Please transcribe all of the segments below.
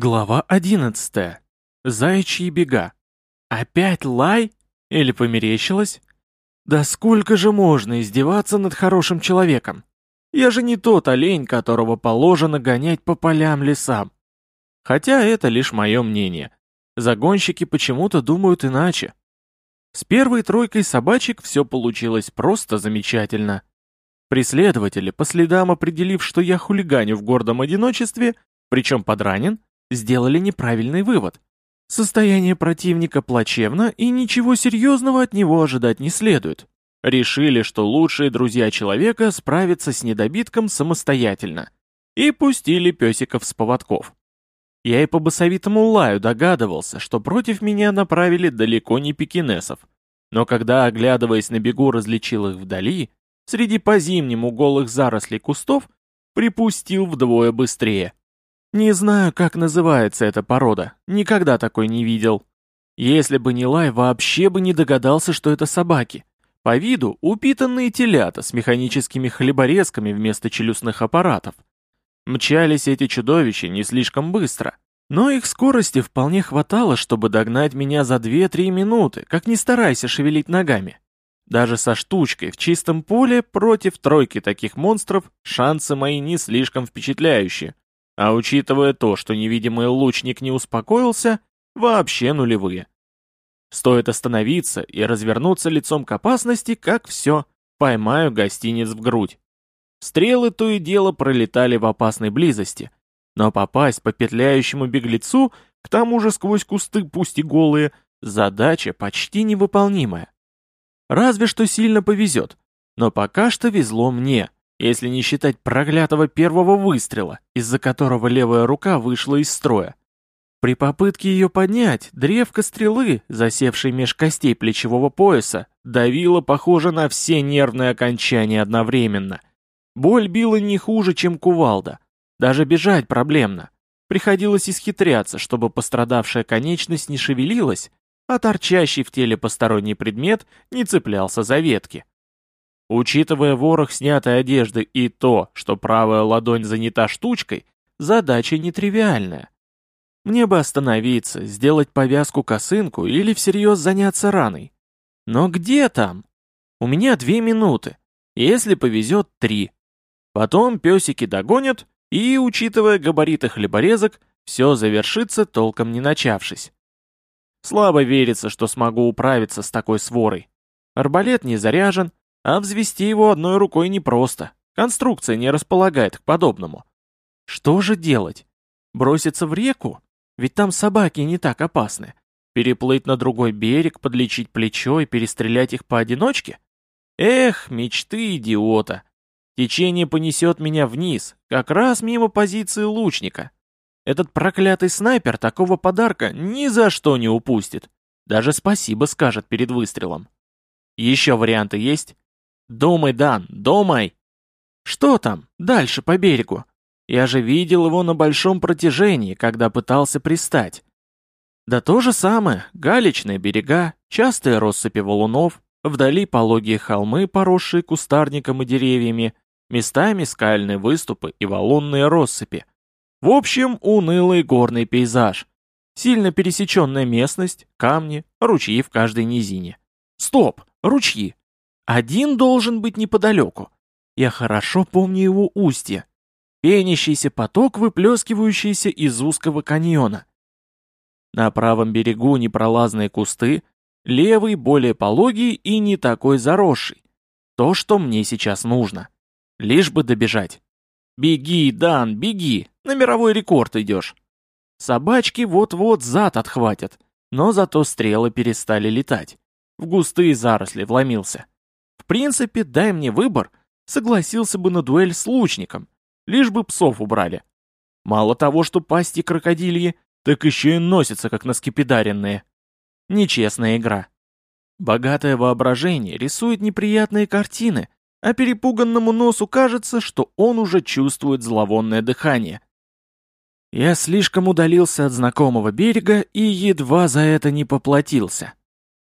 Глава 11. Заячьи бега. Опять лай? Или померещилось? Да сколько же можно издеваться над хорошим человеком? Я же не тот олень, которого положено гонять по полям лесам. Хотя это лишь мое мнение. Загонщики почему-то думают иначе. С первой тройкой собачек все получилось просто замечательно. Преследователи, по следам определив, что я хулиганю в гордом одиночестве, причем подранен, сделали неправильный вывод. Состояние противника плачевно, и ничего серьезного от него ожидать не следует. Решили, что лучшие друзья человека справятся с недобитком самостоятельно. И пустили песиков с поводков. Я и по басовитому лаю догадывался, что против меня направили далеко не пекинесов. Но когда, оглядываясь на бегу, различил их вдали, среди по-зимнему голых зарослей кустов, припустил вдвое быстрее. Не знаю, как называется эта порода, никогда такой не видел. Если бы не лай, вообще бы не догадался, что это собаки. По виду упитанные телята с механическими хлеборезками вместо челюстных аппаратов. Мчались эти чудовища не слишком быстро, но их скорости вполне хватало, чтобы догнать меня за 2-3 минуты, как не старайся шевелить ногами. Даже со штучкой в чистом поле против тройки таких монстров шансы мои не слишком впечатляющие. А учитывая то, что невидимый лучник не успокоился, вообще нулевые. Стоит остановиться и развернуться лицом к опасности, как все, поймаю гостиниц в грудь. Стрелы то и дело пролетали в опасной близости, но попасть по петляющему беглецу, к тому же сквозь кусты, пусть и голые, задача почти невыполнимая. Разве что сильно повезет, но пока что везло мне — если не считать проклятого первого выстрела, из-за которого левая рука вышла из строя. При попытке ее поднять, древко стрелы, засевшей меж костей плечевого пояса, давило, похоже, на все нервные окончания одновременно. Боль била не хуже, чем кувалда. Даже бежать проблемно. Приходилось исхитряться, чтобы пострадавшая конечность не шевелилась, а торчащий в теле посторонний предмет не цеплялся за ветки. Учитывая ворох снятой одежды и то, что правая ладонь занята штучкой, задача нетривиальная. Мне бы остановиться, сделать повязку-косынку или всерьез заняться раной. Но где там? У меня две минуты, если повезет три. Потом песики догонят, и, учитывая габариты хлеборезок, все завершится, толком не начавшись. Слабо верится, что смогу управиться с такой сворой. Арбалет не заряжен, а взвести его одной рукой непросто. Конструкция не располагает к подобному. Что же делать? Броситься в реку? Ведь там собаки не так опасны. Переплыть на другой берег, подлечить плечо и перестрелять их поодиночке? Эх, мечты идиота. Течение понесет меня вниз, как раз мимо позиции лучника. Этот проклятый снайпер такого подарка ни за что не упустит. Даже спасибо скажет перед выстрелом. Еще варианты есть? «Думай, Дан, думай!» «Что там? Дальше, по берегу. Я же видел его на большом протяжении, когда пытался пристать. Да то же самое, галечные берега, частые россыпи валунов, вдали пологие холмы, поросшие кустарником и деревьями, местами скальные выступы и валунные россыпи. В общем, унылый горный пейзаж. Сильно пересеченная местность, камни, ручьи в каждой низине. Стоп, ручьи. Один должен быть неподалеку. Я хорошо помню его устье. Пенящийся поток, выплескивающийся из узкого каньона. На правом берегу непролазные кусты, левый более пологий и не такой заросший. То, что мне сейчас нужно. Лишь бы добежать. Беги, Дан, беги, на мировой рекорд идешь. Собачки вот-вот зад отхватят, но зато стрелы перестали летать. В густые заросли вломился принципе, дай мне выбор, согласился бы на дуэль с лучником, лишь бы псов убрали. Мало того, что пасти крокодильи, так еще и носятся, как наскепидаренные. Нечестная игра. Богатое воображение рисует неприятные картины, а перепуганному носу кажется, что он уже чувствует зловонное дыхание. Я слишком удалился от знакомого берега и едва за это не поплатился.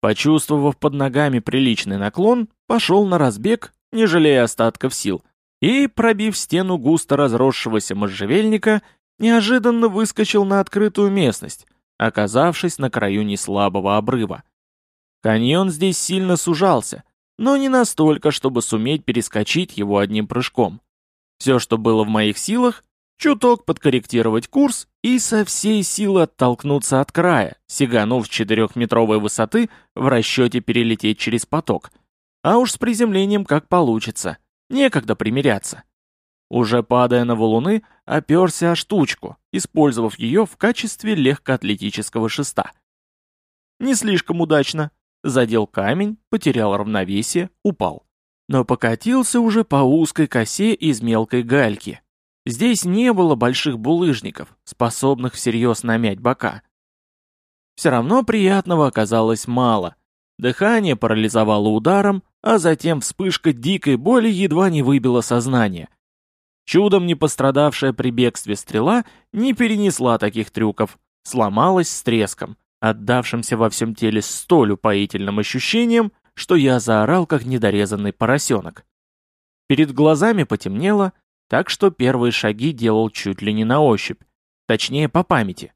Почувствовав под ногами приличный наклон, пошел на разбег, не жалея остатков сил, и, пробив стену густо разросшегося можжевельника, неожиданно выскочил на открытую местность, оказавшись на краю неслабого обрыва. Каньон здесь сильно сужался, но не настолько, чтобы суметь перескочить его одним прыжком. Все, что было в моих силах, чуток подкорректировать курс и со всей силы оттолкнуться от края, сиганув с четырехметровой высоты в расчете перелететь через поток. А уж с приземлением как получится, некогда примиряться. Уже падая на валуны, оперся о штучку, использовав ее в качестве легкоатлетического шеста. Не слишком удачно. Задел камень, потерял равновесие, упал. Но покатился уже по узкой косе из мелкой гальки. Здесь не было больших булыжников, способных всерьез намять бока. Все равно приятного оказалось мало. Дыхание парализовало ударом, а затем вспышка дикой боли едва не выбила сознание. Чудом не пострадавшая при бегстве стрела не перенесла таких трюков, сломалась с треском, отдавшимся во всем теле столь упоительным ощущением, что я заорал, как недорезанный поросенок. Перед глазами потемнело, так что первые шаги делал чуть ли не на ощупь, точнее по памяти.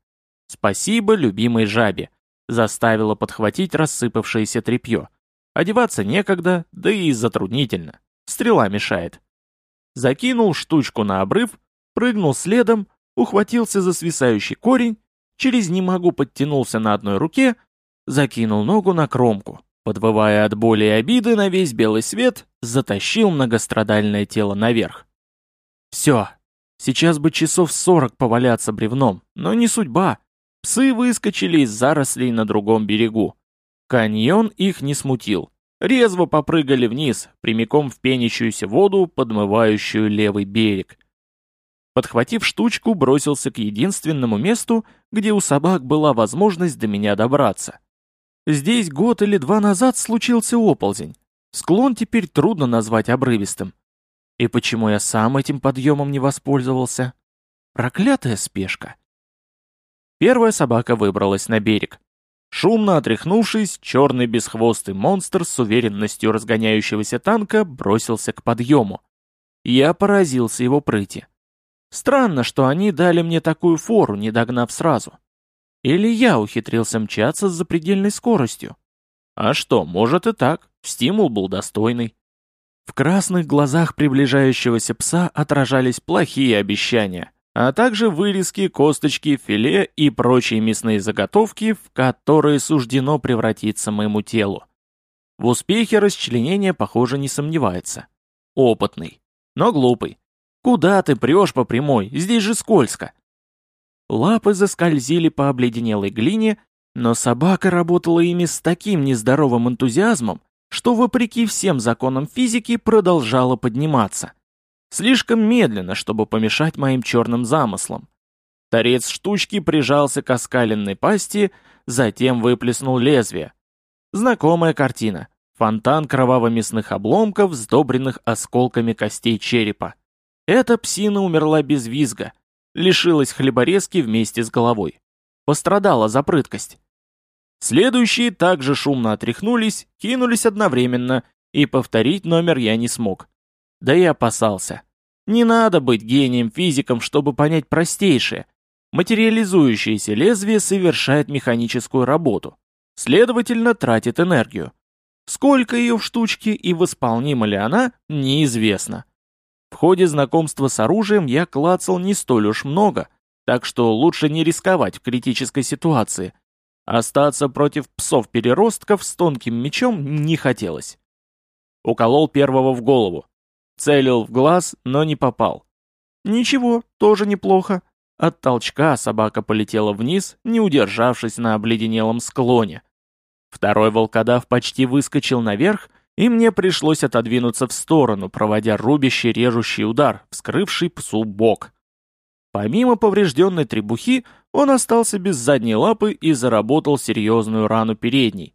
Спасибо любимой жабе, заставила подхватить рассыпавшееся тряпье. Одеваться некогда, да и затруднительно. Стрела мешает закинул штучку на обрыв, прыгнул следом, ухватился за свисающий корень, через «не могу» подтянулся на одной руке, закинул ногу на кромку, подвывая от боли и обиды на весь белый свет, затащил многострадальное тело наверх. Все, сейчас бы часов сорок поваляться бревном, но не судьба. Псы выскочили из зарослей на другом берегу. Каньон их не смутил резво попрыгали вниз, прямиком в пенящуюся воду, подмывающую левый берег. Подхватив штучку, бросился к единственному месту, где у собак была возможность до меня добраться. Здесь год или два назад случился оползень. Склон теперь трудно назвать обрывистым. И почему я сам этим подъемом не воспользовался? Проклятая спешка. Первая собака выбралась на берег. Шумно отряхнувшись, черный бесхвостый монстр с уверенностью разгоняющегося танка бросился к подъему. Я поразился его прыти. Странно, что они дали мне такую фору, не догнав сразу. Или я ухитрился мчаться с запредельной скоростью. А что, может и так, стимул был достойный. В красных глазах приближающегося пса отражались плохие обещания а также вырезки, косточки, филе и прочие мясные заготовки, в которые суждено превратиться моему телу. В успехе расчленения, похоже, не сомневается. Опытный, но глупый. Куда ты прешь по прямой? Здесь же скользко. Лапы заскользили по обледенелой глине, но собака работала ими с таким нездоровым энтузиазмом, что, вопреки всем законам физики, продолжала подниматься. Слишком медленно, чтобы помешать моим черным замыслам. Торец штучки прижался к оскаленной пасти, затем выплеснул лезвие. Знакомая картина. Фонтан кроваво-мясных обломков, сдобренных осколками костей черепа. Эта псина умерла без визга, лишилась хлеборезки вместе с головой. Пострадала за прыткость. Следующие также шумно отряхнулись, кинулись одновременно, и повторить номер я не смог. Да и опасался. Не надо быть гением-физиком, чтобы понять простейшее. Материализующееся лезвие совершает механическую работу. Следовательно, тратит энергию. Сколько ее в штучке и восполнима ли она, неизвестно. В ходе знакомства с оружием я клацал не столь уж много, так что лучше не рисковать в критической ситуации. Остаться против псов-переростков с тонким мечом не хотелось. Уколол первого в голову. Целил в глаз, но не попал. Ничего, тоже неплохо. От толчка собака полетела вниз, не удержавшись на обледенелом склоне. Второй волкодав почти выскочил наверх, и мне пришлось отодвинуться в сторону, проводя рубящий режущий удар, вскрывший псу бок. Помимо поврежденной требухи, он остался без задней лапы и заработал серьезную рану передней.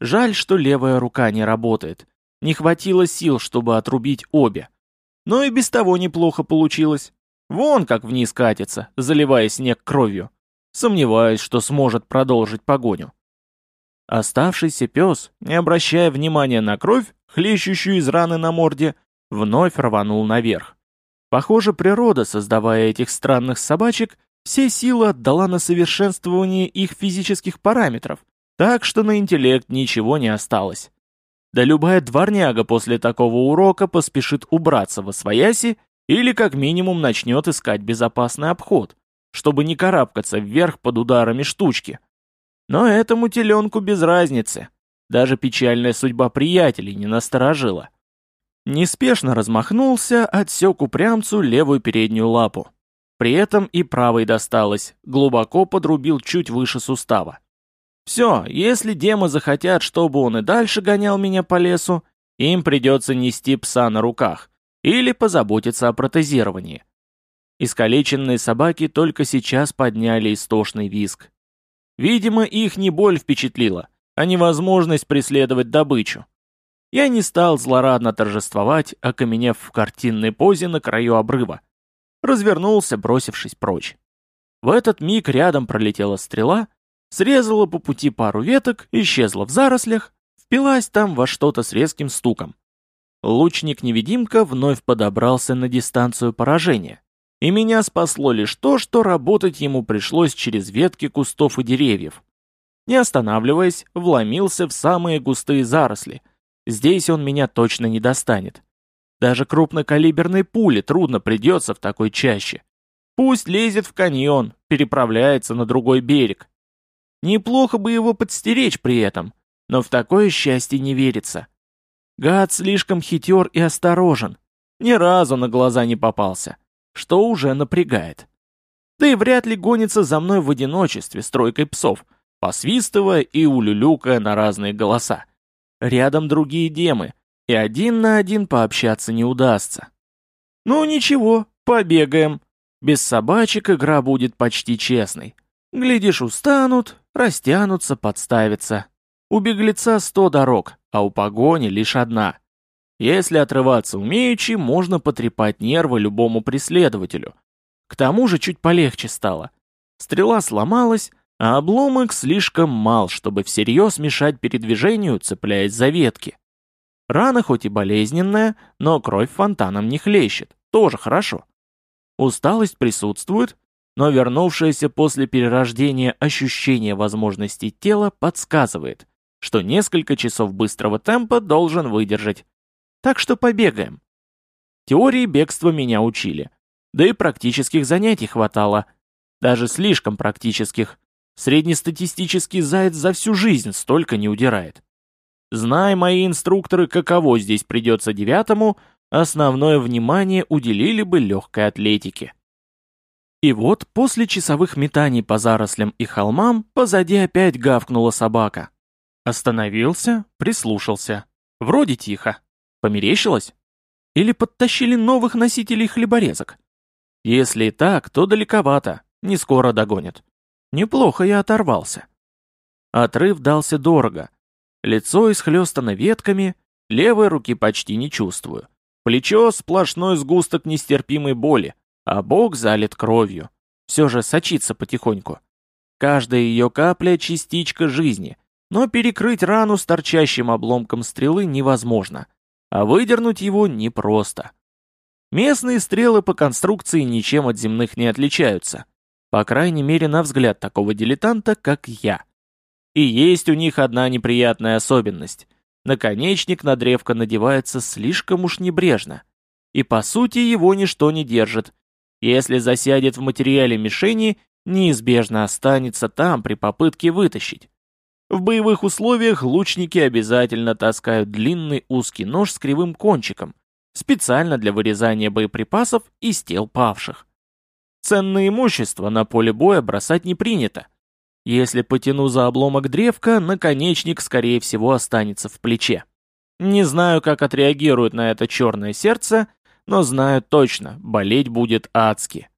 Жаль, что левая рука не работает. Не хватило сил, чтобы отрубить обе. Но и без того неплохо получилось. Вон как вниз катится, заливая снег кровью. Сомневаюсь, что сможет продолжить погоню. Оставшийся пес, не обращая внимания на кровь, хлещущую из раны на морде, вновь рванул наверх. Похоже, природа, создавая этих странных собачек, все силы отдала на совершенствование их физических параметров, так что на интеллект ничего не осталось. Да любая дворняга после такого урока поспешит убраться во свояси или как минимум начнет искать безопасный обход, чтобы не карабкаться вверх под ударами штучки. Но этому теленку без разницы. Даже печальная судьба приятелей не насторожила. Неспешно размахнулся, отсек упрямцу левую переднюю лапу. При этом и правой досталось, глубоко подрубил чуть выше сустава. Все, если демы захотят, чтобы он и дальше гонял меня по лесу, им придется нести пса на руках или позаботиться о протезировании. Искалеченные собаки только сейчас подняли истошный визг. Видимо, их не боль впечатлила, а невозможность преследовать добычу. Я не стал злорадно торжествовать, окаменев в картинной позе на краю обрыва. Развернулся, бросившись прочь. В этот миг рядом пролетела стрела, срезала по пути пару веток, исчезла в зарослях, впилась там во что-то с резким стуком. Лучник-невидимка вновь подобрался на дистанцию поражения. И меня спасло лишь то, что работать ему пришлось через ветки кустов и деревьев. Не останавливаясь, вломился в самые густые заросли. Здесь он меня точно не достанет. Даже крупнокалиберной пуле трудно придется в такой чаще. Пусть лезет в каньон, переправляется на другой берег. Неплохо бы его подстеречь при этом, но в такое счастье не верится. Гад слишком хитер и осторожен. Ни разу на глаза не попался что уже напрягает. Да и вряд ли гонится за мной в одиночестве с тройкой псов, посвистывая и улюлюкая на разные голоса. Рядом другие демы, и один на один пообщаться не удастся. Ну ничего, побегаем. Без собачек игра будет почти честной. Глядишь, устанут, растянутся, подставятся. У беглеца сто дорог, а у погони лишь одна. Если отрываться умеючи, можно потрепать нервы любому преследователю. К тому же чуть полегче стало. Стрела сломалась, а обломок слишком мал, чтобы всерьез мешать передвижению, цепляясь за ветки. Рана хоть и болезненная, но кровь фонтаном не хлещет, тоже хорошо. Усталость присутствует, но вернувшееся после перерождения ощущение возможностей тела подсказывает, что несколько часов быстрого темпа должен выдержать. Так что побегаем. Теории бегства меня учили. Да и практических занятий хватало. Даже слишком практических. Среднестатистический заяц за всю жизнь столько не удирает. Зная мои инструкторы, каково здесь придется девятому, основное внимание уделили бы легкой атлетике. И вот после часовых метаний по зарослям и холмам позади опять гавкнула собака. Остановился, прислушался. Вроде тихо. Померещилось? Или подтащили новых носителей хлеборезок? Если и так, то далековато, не скоро догонят. Неплохо я оторвался. Отрыв дался дорого. Лицо исхлестано ветками, левой руки почти не чувствую. Плечо — сплошной сгусток нестерпимой боли, а бок залит кровью. Все же сочится потихоньку. Каждая ее капля — частичка жизни, но перекрыть рану с торчащим обломком стрелы невозможно а выдернуть его непросто. Местные стрелы по конструкции ничем от земных не отличаются, по крайней мере на взгляд такого дилетанта, как я. И есть у них одна неприятная особенность. Наконечник на древко надевается слишком уж небрежно. И по сути его ничто не держит. Если засядет в материале мишени, неизбежно останется там при попытке вытащить. В боевых условиях лучники обязательно таскают длинный узкий нож с кривым кончиком, специально для вырезания боеприпасов из тел павших. Ценное имущество на поле боя бросать не принято. Если потяну за обломок древка, наконечник, скорее всего, останется в плече. Не знаю, как отреагирует на это черное сердце, но знаю точно, болеть будет адски.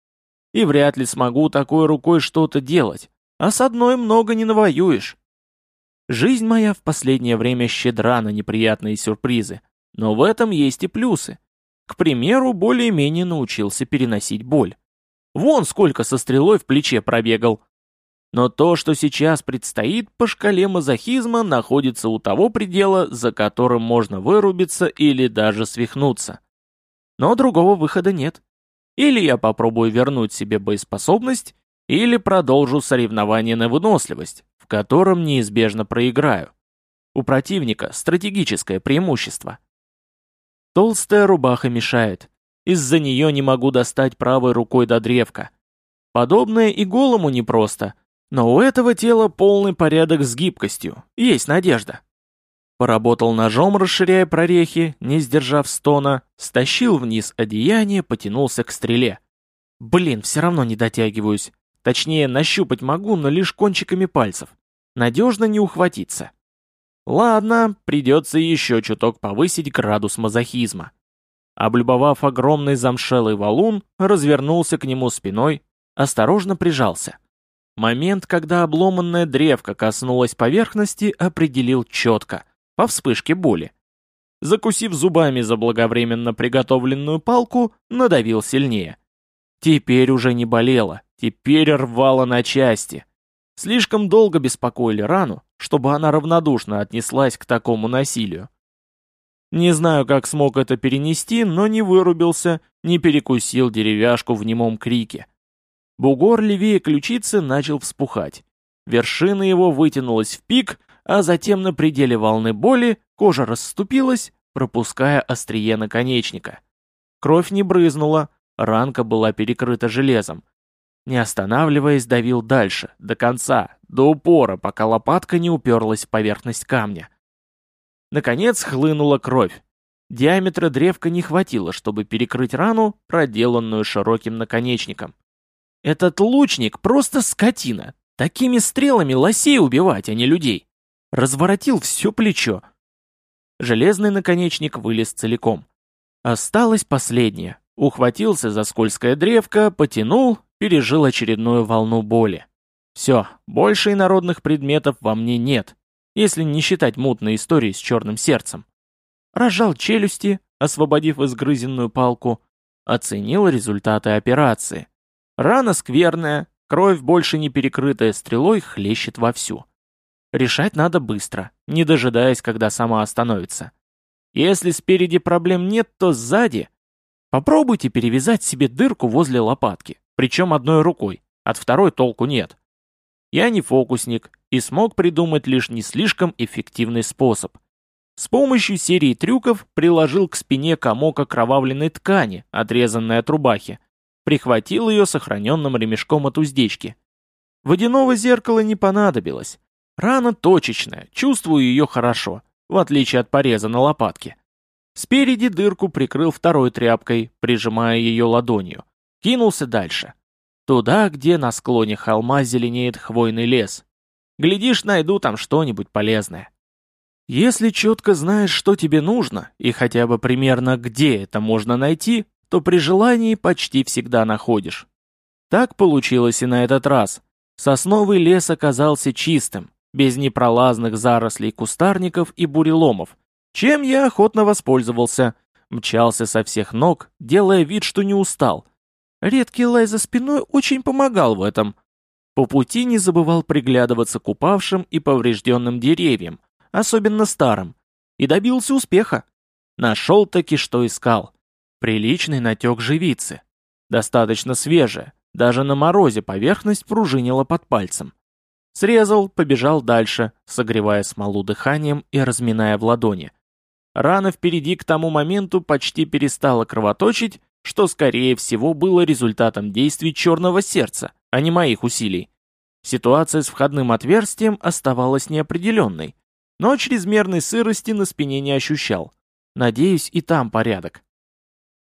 И вряд ли смогу такой рукой что-то делать, а с одной много не навоюешь. Жизнь моя в последнее время щедра на неприятные сюрпризы, но в этом есть и плюсы. К примеру, более-менее научился переносить боль. Вон сколько со стрелой в плече пробегал. Но то, что сейчас предстоит по шкале мазохизма, находится у того предела, за которым можно вырубиться или даже свихнуться. Но другого выхода нет. Или я попробую вернуть себе боеспособность, или продолжу соревнование на выносливость, в котором неизбежно проиграю. У противника стратегическое преимущество. Толстая рубаха мешает. Из-за нее не могу достать правой рукой до древка. Подобное и голому непросто, но у этого тела полный порядок с гибкостью, есть надежда. Поработал ножом, расширяя прорехи, не сдержав стона, стащил вниз одеяние, потянулся к стреле. Блин, все равно не дотягиваюсь. Точнее, нащупать могу, но лишь кончиками пальцев. Надежно не ухватиться. Ладно, придется еще чуток повысить градус мазохизма. Облюбовав огромный замшелый валун, развернулся к нему спиной, осторожно прижался. Момент, когда обломанная древка коснулась поверхности, определил четко — по вспышке боли. Закусив зубами заблаговременно приготовленную палку, надавил сильнее. Теперь уже не болело, теперь рвало на части. Слишком долго беспокоили рану, чтобы она равнодушно отнеслась к такому насилию. Не знаю, как смог это перенести, но не вырубился, не перекусил деревяшку в немом крике. Бугор левее ключицы начал вспухать. Вершина его вытянулась в пик, а затем на пределе волны боли кожа расступилась, пропуская острие наконечника. Кровь не брызнула, ранка была перекрыта железом. Не останавливаясь, давил дальше, до конца, до упора, пока лопатка не уперлась в поверхность камня. Наконец хлынула кровь. Диаметра древка не хватило, чтобы перекрыть рану, проделанную широким наконечником. Этот лучник просто скотина. Такими стрелами лосей убивать, а не людей разворотил все плечо. Железный наконечник вылез целиком. Осталось последнее. Ухватился за скользкое древко, потянул, пережил очередную волну боли. Все, больше инородных предметов во мне нет, если не считать мутной истории с черным сердцем. Разжал челюсти, освободив изгрызенную палку, оценил результаты операции. Рана скверная, кровь, больше не перекрытая стрелой, хлещет вовсю. Решать надо быстро, не дожидаясь, когда сама остановится. Если спереди проблем нет, то сзади. Попробуйте перевязать себе дырку возле лопатки, причем одной рукой, от второй толку нет. Я не фокусник и смог придумать лишь не слишком эффективный способ. С помощью серии трюков приложил к спине комок окровавленной ткани, отрезанной от рубахи, прихватил ее сохраненным ремешком от уздечки. Водяного зеркала не понадобилось. Рана точечная, чувствую ее хорошо, в отличие от пореза на лопатке. Спереди дырку прикрыл второй тряпкой, прижимая ее ладонью. Кинулся дальше. Туда, где на склоне холма зеленеет хвойный лес. Глядишь, найду там что-нибудь полезное. Если четко знаешь, что тебе нужно, и хотя бы примерно где это можно найти, то при желании почти всегда находишь. Так получилось и на этот раз. Сосновый лес оказался чистым, без непролазных зарослей кустарников и буреломов, чем я охотно воспользовался. Мчался со всех ног, делая вид, что не устал. Редкий лай за спиной очень помогал в этом. По пути не забывал приглядываться к упавшим и поврежденным деревьям, особенно старым, и добился успеха. Нашел таки, что искал. Приличный натек живицы. Достаточно свежая, даже на морозе поверхность пружинила под пальцем. Срезал, побежал дальше, согревая смолу дыханием и разминая в ладони. Рана впереди к тому моменту почти перестала кровоточить, что, скорее всего, было результатом действий черного сердца, а не моих усилий. Ситуация с входным отверстием оставалась неопределенной, но чрезмерной сырости на спине не ощущал. Надеюсь, и там порядок.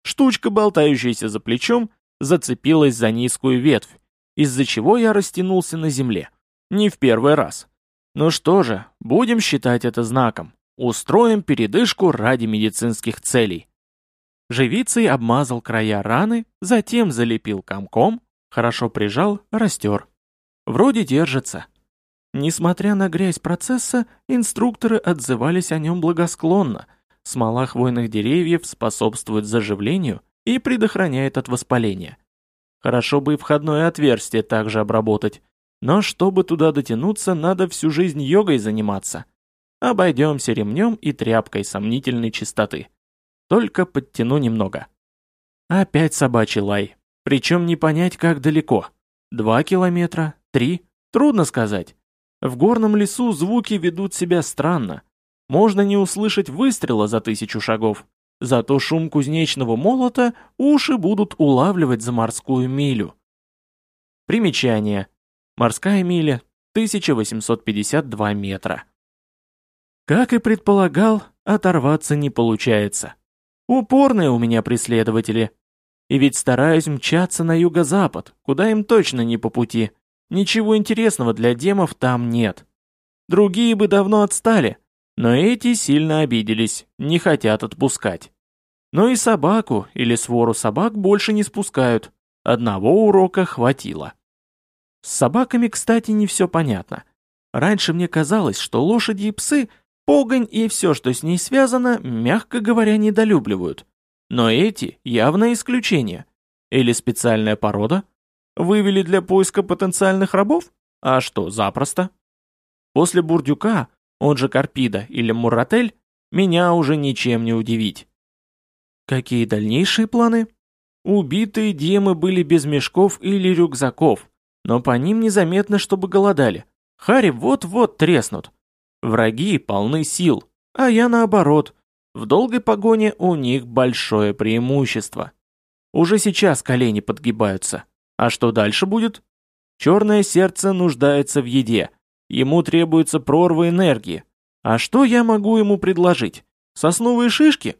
Штучка, болтающаяся за плечом, зацепилась за низкую ветвь, из-за чего я растянулся на земле. Не в первый раз. Ну что же, будем считать это знаком. Устроим передышку ради медицинских целей. Живицей обмазал края раны, затем залепил комком, хорошо прижал, растер. Вроде держится. Несмотря на грязь процесса, инструкторы отзывались о нем благосклонно. Смола хвойных деревьев способствует заживлению и предохраняет от воспаления. Хорошо бы и входное отверстие также обработать, но чтобы туда дотянуться, надо всю жизнь йогой заниматься. Обойдемся ремнем и тряпкой сомнительной чистоты. Только подтяну немного. Опять собачий лай. Причем не понять, как далеко. Два километра? Три? Трудно сказать. В горном лесу звуки ведут себя странно. Можно не услышать выстрела за тысячу шагов. Зато шум кузнечного молота уши будут улавливать за морскую милю. Примечание. Морская миля 1852 метра. Как и предполагал, оторваться не получается. Упорные у меня преследователи. И ведь стараюсь мчаться на юго-запад, куда им точно не по пути. Ничего интересного для демов там нет. Другие бы давно отстали, но эти сильно обиделись, не хотят отпускать. Но и собаку или свору собак больше не спускают. Одного урока хватило. С собаками, кстати, не все понятно. Раньше мне казалось, что лошади и псы, погонь и все, что с ней связано, мягко говоря, недолюбливают. Но эти явное исключение. Или специальная порода? Вывели для поиска потенциальных рабов? А что, запросто? После бурдюка, он же Карпида или Муратель, меня уже ничем не удивить. Какие дальнейшие планы? Убитые демы были без мешков или рюкзаков, но по ним незаметно, чтобы голодали. Хари вот-вот треснут. Враги полны сил, а я наоборот. В долгой погоне у них большое преимущество. Уже сейчас колени подгибаются. А что дальше будет? Черное сердце нуждается в еде. Ему требуется прорва энергии. А что я могу ему предложить? Сосновые шишки?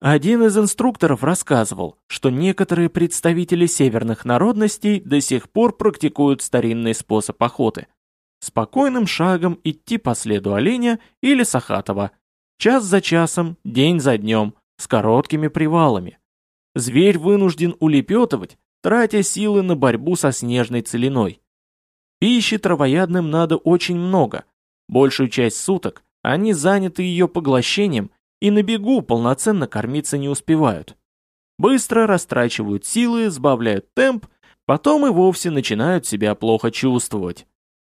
Один из инструкторов рассказывал, что некоторые представители северных народностей до сих пор практикуют старинный способ охоты. Спокойным шагом идти по следу оленя или сахатова. Час за часом, день за днем, с короткими привалами. Зверь вынужден улепетывать, тратя силы на борьбу со снежной целиной. Пищи травоядным надо очень много. Большую часть суток они заняты ее поглощением и на бегу полноценно кормиться не успевают. Быстро растрачивают силы, сбавляют темп, потом и вовсе начинают себя плохо чувствовать.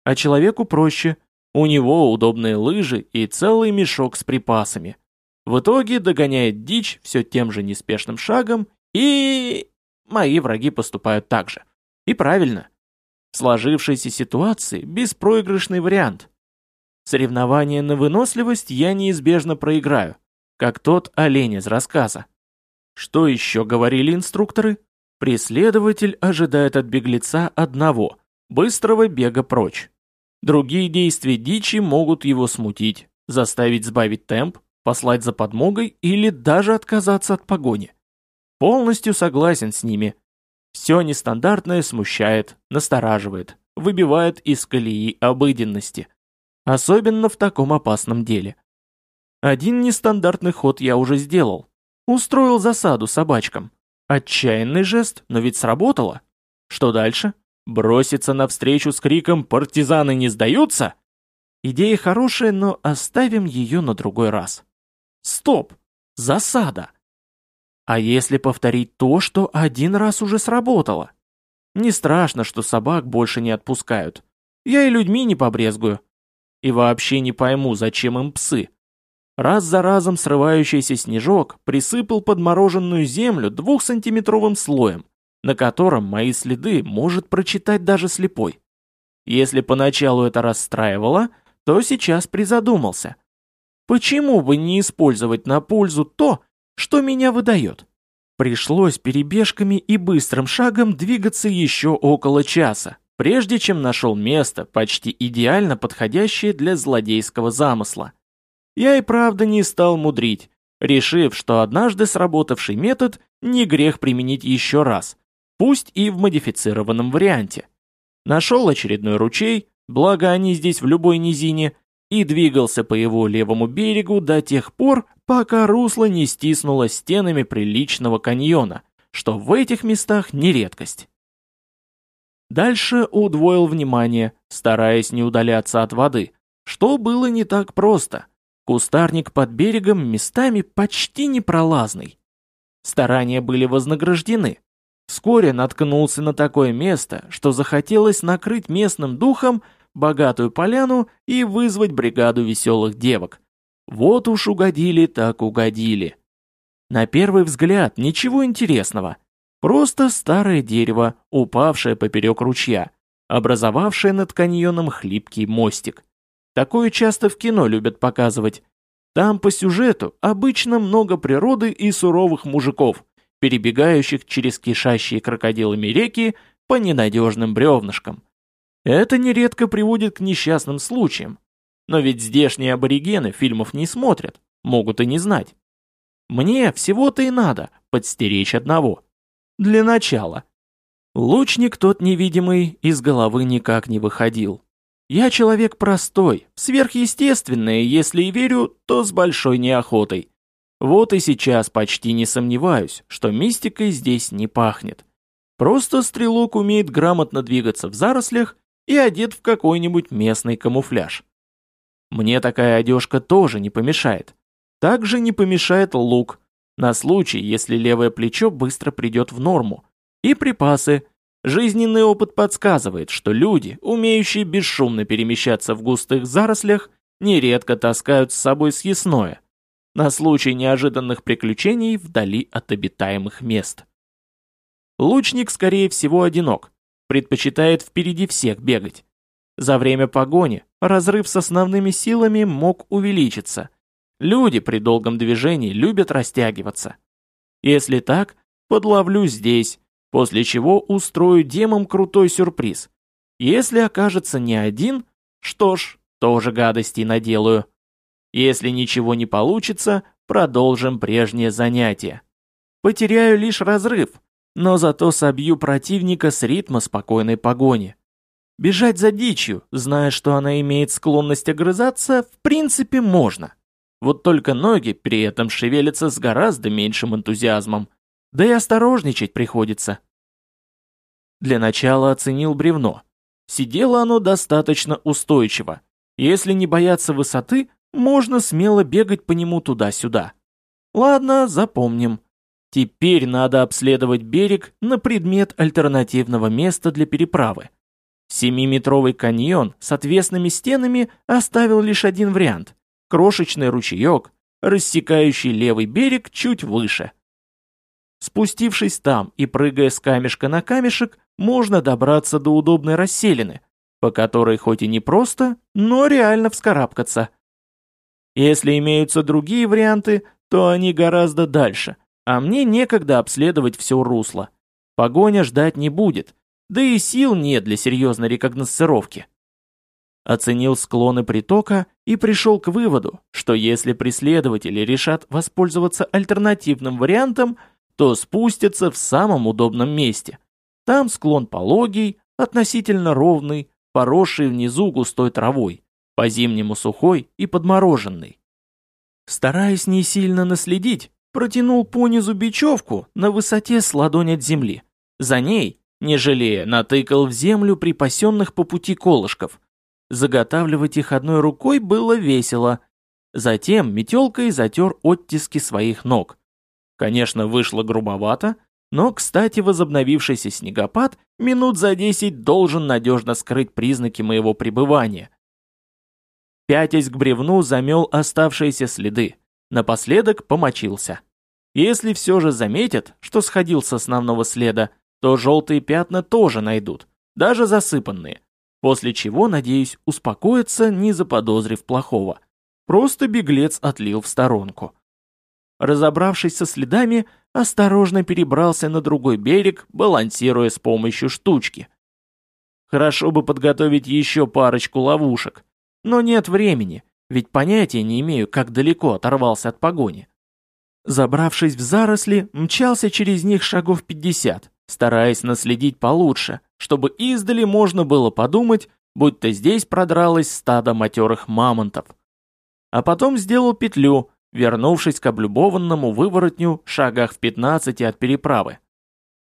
А человеку проще. У него удобные лыжи и целый мешок с припасами. В итоге догоняет дичь все тем же неспешным шагом и... Мои враги поступают так же. И правильно. В сложившейся ситуации беспроигрышный вариант. Соревнование на выносливость я неизбежно проиграю как тот олень из рассказа. Что еще говорили инструкторы? Преследователь ожидает от беглеца одного – быстрого бега прочь. Другие действия дичи могут его смутить, заставить сбавить темп, послать за подмогой или даже отказаться от погони. Полностью согласен с ними. Все нестандартное смущает, настораживает, выбивает из колеи обыденности. Особенно в таком опасном деле. Один нестандартный ход я уже сделал. Устроил засаду собачкам. Отчаянный жест, но ведь сработало. Что дальше? Броситься навстречу с криком «Партизаны не сдаются?» Идея хорошая, но оставим ее на другой раз. Стоп! Засада! А если повторить то, что один раз уже сработало? Не страшно, что собак больше не отпускают. Я и людьми не побрезгую. И вообще не пойму, зачем им псы. Раз за разом срывающийся снежок присыпал подмороженную землю двухсантиметровым слоем, на котором мои следы может прочитать даже слепой. Если поначалу это расстраивало, то сейчас призадумался. Почему бы не использовать на пользу то, что меня выдает? Пришлось перебежками и быстрым шагом двигаться еще около часа, прежде чем нашел место, почти идеально подходящее для злодейского замысла. Я и правда не стал мудрить, решив, что однажды сработавший метод не грех применить еще раз, пусть и в модифицированном варианте. Нашел очередной ручей, благо они здесь в любой низине, и двигался по его левому берегу до тех пор, пока русло не стиснуло стенами приличного каньона, что в этих местах не редкость. Дальше удвоил внимание, стараясь не удаляться от воды, что было не так просто. Кустарник под берегом местами почти непролазный. Старания были вознаграждены. Вскоре наткнулся на такое место, что захотелось накрыть местным духом богатую поляну и вызвать бригаду веселых девок. Вот уж угодили так угодили. На первый взгляд ничего интересного. Просто старое дерево, упавшее поперек ручья, образовавшее над каньоном хлипкий мостик. Такое часто в кино любят показывать. Там по сюжету обычно много природы и суровых мужиков, перебегающих через кишащие крокодилами реки по ненадежным бревнышкам. Это нередко приводит к несчастным случаям. Но ведь здешние аборигены фильмов не смотрят, могут и не знать. Мне всего-то и надо подстеречь одного. Для начала. Лучник тот невидимый из головы никак не выходил. Я человек простой, сверхъестественное, если и верю, то с большой неохотой. Вот и сейчас почти не сомневаюсь, что мистикой здесь не пахнет. Просто стрелок умеет грамотно двигаться в зарослях и одет в какой-нибудь местный камуфляж. Мне такая одежка тоже не помешает. Также не помешает лук, на случай, если левое плечо быстро придет в норму, и припасы. Жизненный опыт подсказывает, что люди, умеющие бесшумно перемещаться в густых зарослях, нередко таскают с собой съестное, на случай неожиданных приключений вдали от обитаемых мест. Лучник, скорее всего, одинок, предпочитает впереди всех бегать. За время погони разрыв с основными силами мог увеличиться. Люди при долгом движении любят растягиваться. Если так, подловлю здесь, после чего устрою демам крутой сюрприз. Если окажется не один, что ж, тоже гадостей наделаю. Если ничего не получится, продолжим прежнее занятие. Потеряю лишь разрыв, но зато собью противника с ритма спокойной погони. Бежать за дичью, зная, что она имеет склонность огрызаться, в принципе можно. Вот только ноги при этом шевелятся с гораздо меньшим энтузиазмом. Да и осторожничать приходится. Для начала оценил бревно. Сидело оно достаточно устойчиво. Если не бояться высоты, можно смело бегать по нему туда-сюда. Ладно, запомним. Теперь надо обследовать берег на предмет альтернативного места для переправы. Семиметровый каньон с отвесными стенами оставил лишь один вариант – крошечный ручеек, рассекающий левый берег чуть выше. Спустившись там и прыгая с камешка на камешек, можно добраться до удобной расселины, по которой хоть и не просто, но реально вскарабкаться. Если имеются другие варианты, то они гораздо дальше, а мне некогда обследовать все русло. Погоня ждать не будет, да и сил нет для серьезной рекогносцировки. Оценил склоны притока и пришел к выводу, что если преследователи решат воспользоваться альтернативным вариантом, то спустятся в самом удобном месте. Там склон пологий, относительно ровный, поросший внизу густой травой, по-зимнему сухой и подмороженный. Стараясь не сильно наследить, протянул понизу бечевку на высоте с ладонь от земли. За ней не жалея, натыкал в землю припасенных по пути колышков. Заготавливать их одной рукой было весело. Затем метелкой затер оттиски своих ног. Конечно, вышло грубовато, но, кстати, возобновившийся снегопад минут за десять должен надежно скрыть признаки моего пребывания. Пятясь к бревну, замел оставшиеся следы. Напоследок помочился. Если все же заметят, что сходил с основного следа, то желтые пятна тоже найдут, даже засыпанные, после чего, надеюсь, успокоятся, не заподозрив плохого. Просто беглец отлил в сторонку. Разобравшись со следами, осторожно перебрался на другой берег, балансируя с помощью штучки. Хорошо бы подготовить еще парочку ловушек, но нет времени, ведь понятия не имею, как далеко оторвался от погони. Забравшись в заросли, мчался через них шагов пятьдесят, стараясь наследить получше, чтобы издали можно было подумать, будто здесь продралось стадо матерых мамонтов. А потом сделал петлю, вернувшись к облюбованному выворотню шагах в 15 от переправы.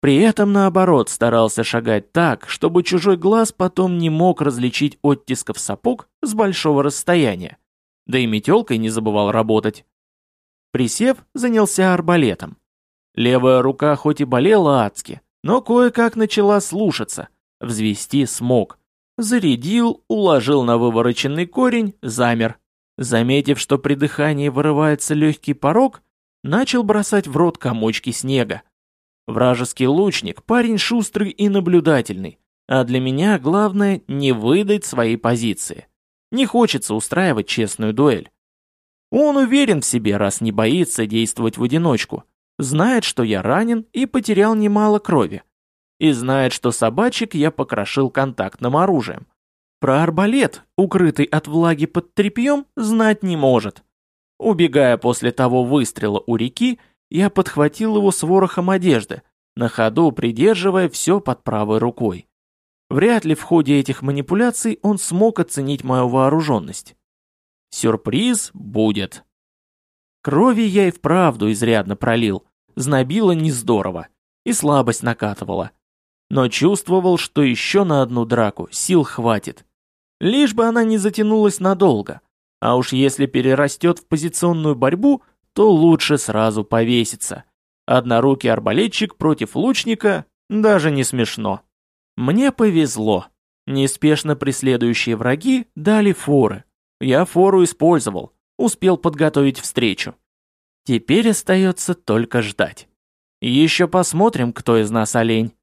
При этом, наоборот, старался шагать так, чтобы чужой глаз потом не мог различить оттисков сапог с большого расстояния. Да и метелкой не забывал работать. Присев, занялся арбалетом. Левая рука хоть и болела адски, но кое-как начала слушаться, взвести смог. Зарядил, уложил на вывороченный корень, замер. Заметив, что при дыхании вырывается легкий порог, начал бросать в рот комочки снега. Вражеский лучник – парень шустрый и наблюдательный, а для меня главное не выдать своей позиции. Не хочется устраивать честную дуэль. Он уверен в себе, раз не боится действовать в одиночку. Знает, что я ранен и потерял немало крови. И знает, что собачек я покрошил контактным оружием. Про арбалет, укрытый от влаги под тряпьем, знать не может. Убегая после того выстрела у реки, я подхватил его с ворохом одежды, на ходу придерживая все под правой рукой. Вряд ли в ходе этих манипуляций он смог оценить мою вооруженность. Сюрприз будет. Крови я и вправду изрядно пролил, знобило не здорово, и слабость накатывала. Но чувствовал, что еще на одну драку сил хватит. Лишь бы она не затянулась надолго. А уж если перерастет в позиционную борьбу, то лучше сразу повеситься. Однорукий арбалетчик против лучника даже не смешно. Мне повезло. Неспешно преследующие враги дали форы. Я фору использовал, успел подготовить встречу. Теперь остается только ждать. Еще посмотрим, кто из нас олень.